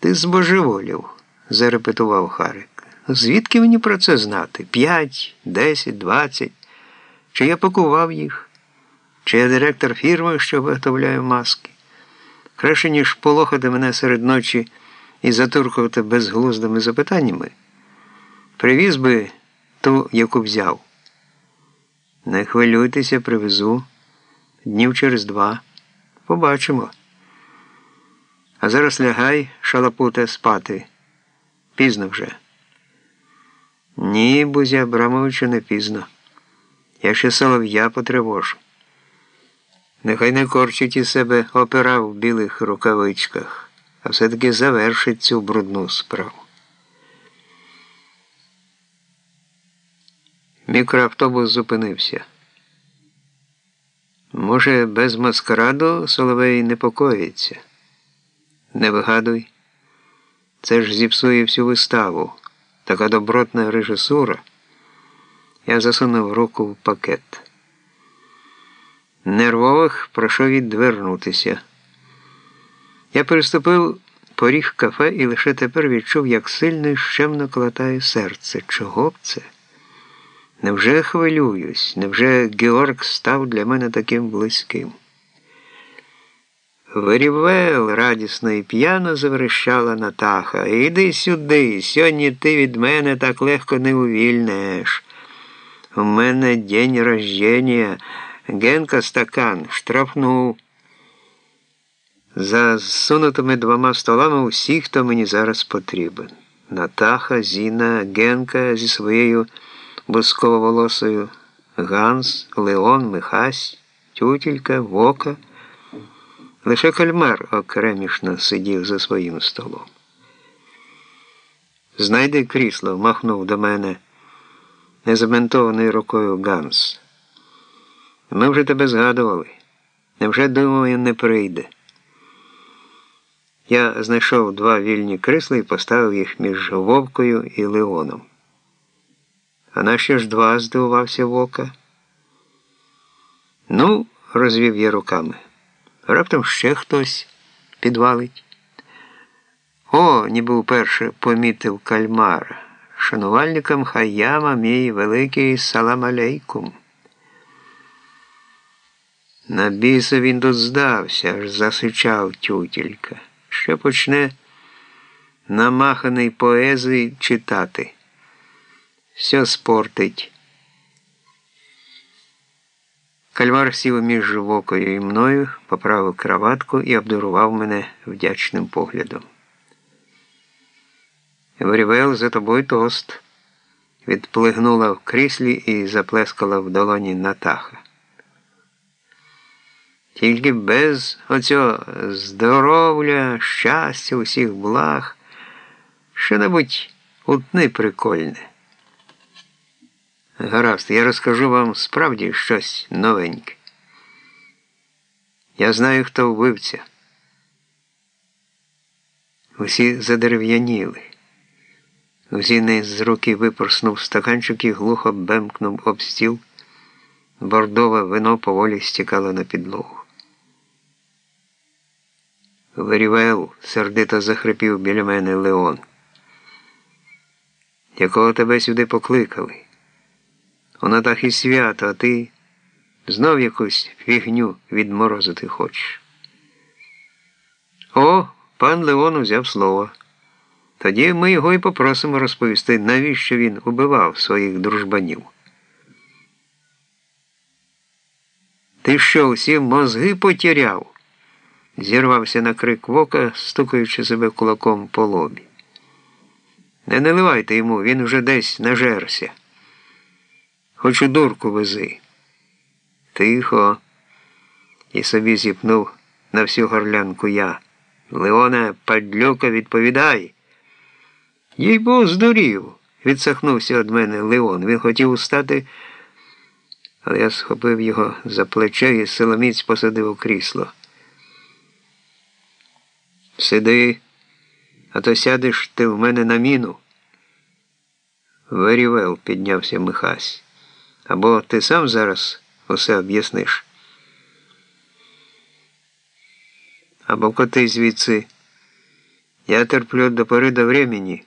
Ти збожеволів, зарепетував Харик. Звідки мені про це знати? П'ять, десять, двадцять. Чи я пакував їх? Чи я директор фірми, що виготовляє маски? Краще, ніж полохати мене серед ночі і затуркувати безглуздими запитаннями, привіз би ту, яку взяв. Не хвилюйтеся, привезу. Днів через два. Побачимо. А зараз лягай, шалапуте, спати. Пізно вже. Ні, Бузі Абрамовичу, не пізно. Я ще солов'я потривожу. Нехай не корчить із себе опера в білих рукавичках, а все-таки завершить цю брудну справу. Мікроавтобус зупинився. Може, без маскараду Соловей непокоїться? Не вигадуй. Це ж зіпсує всю виставу. Така добротна режисура. Я засунув руку в пакет. Нервових прошу відвернутися. Я переступив поріг кафе і лише тепер відчув, як сильно і щемно колотає серце. Чого б це? Невже хвилююсь? Невже Георг став для мене таким близьким? Вирівел, радісно і п'яно заверещала Натаха. Іди сюди, сьогодні ти від мене так легко не увільнеш. У мене день рождення. Генка стакан штрафнув. За зсунутими двома столами усі, хто мені зараз потрібен. Натаха, Зіна, Генка зі своєю бусково-волосою, Ганс, Леон, Михась, Тютілька, Вока. Лише кальмар окремішно сидів за своїм столом. Знайди крісло, махнув до мене незаментованою рукою Ганс. Ми вже тебе згадували. Невже думаю, не прийде? Я знайшов два вільні крісла і поставив їх між Вовкою і Леоном. А нащо ж два здивувався Вока? Ну, розвів я руками. Раптом ще хтось підвалить. О, ніби вперше помітив кальмар. Шанувальникам хаяма мій великий салам алейкум. На біса він тут здався, аж засичав тютілька. Ще почне намаханий поезій читати. Все спортить. Кальвар сів між живокою і мною, поправив краватку і обдарував мене вдячним поглядом. Врівел за тобою тост, відплигнула в кріслі і заплескала в долоні Натаха. Тільки без оцього здоров'я, щастя, усіх благ, що небудь утни прикольне. Гаразд, я розкажу вам справді щось новеньке. Я знаю, хто вбивця. Усі задерев'яніли. Узіни з руки випорснув стаканчик і глухо бемкнув об стіл. Бордове вино поволі стікало на підлогу. Верівел, сердито захрипів біля мене Леон. Якого тебе сюди покликали? Воно так і свято, а ти знов якусь фігню відморозити хочеш. О, пан Леон узяв слово. Тоді ми його і попросимо розповісти, навіщо він убивав своїх дружбанів. Ти що, всі мозги потіряв? Зірвався на крик вока, стукаючи себе кулаком по лобі. Не наливайте йому, він вже десь нажерся. Хоч у дурку вези. Тихо. І собі зіпнув на всю горлянку я. Леоне, падлюка, відповідай. Їй бо здурів, відсахнувся від мене Леон. Він хотів устати, але я схопив його за плече і силоміць посадив у крісло. Сиди, а то сядеш ти в мене на міну. Верівел, піднявся Михась. Або ти сам зараз усе об'ясниш. Або коти звідси. Я терплю до пори до времени.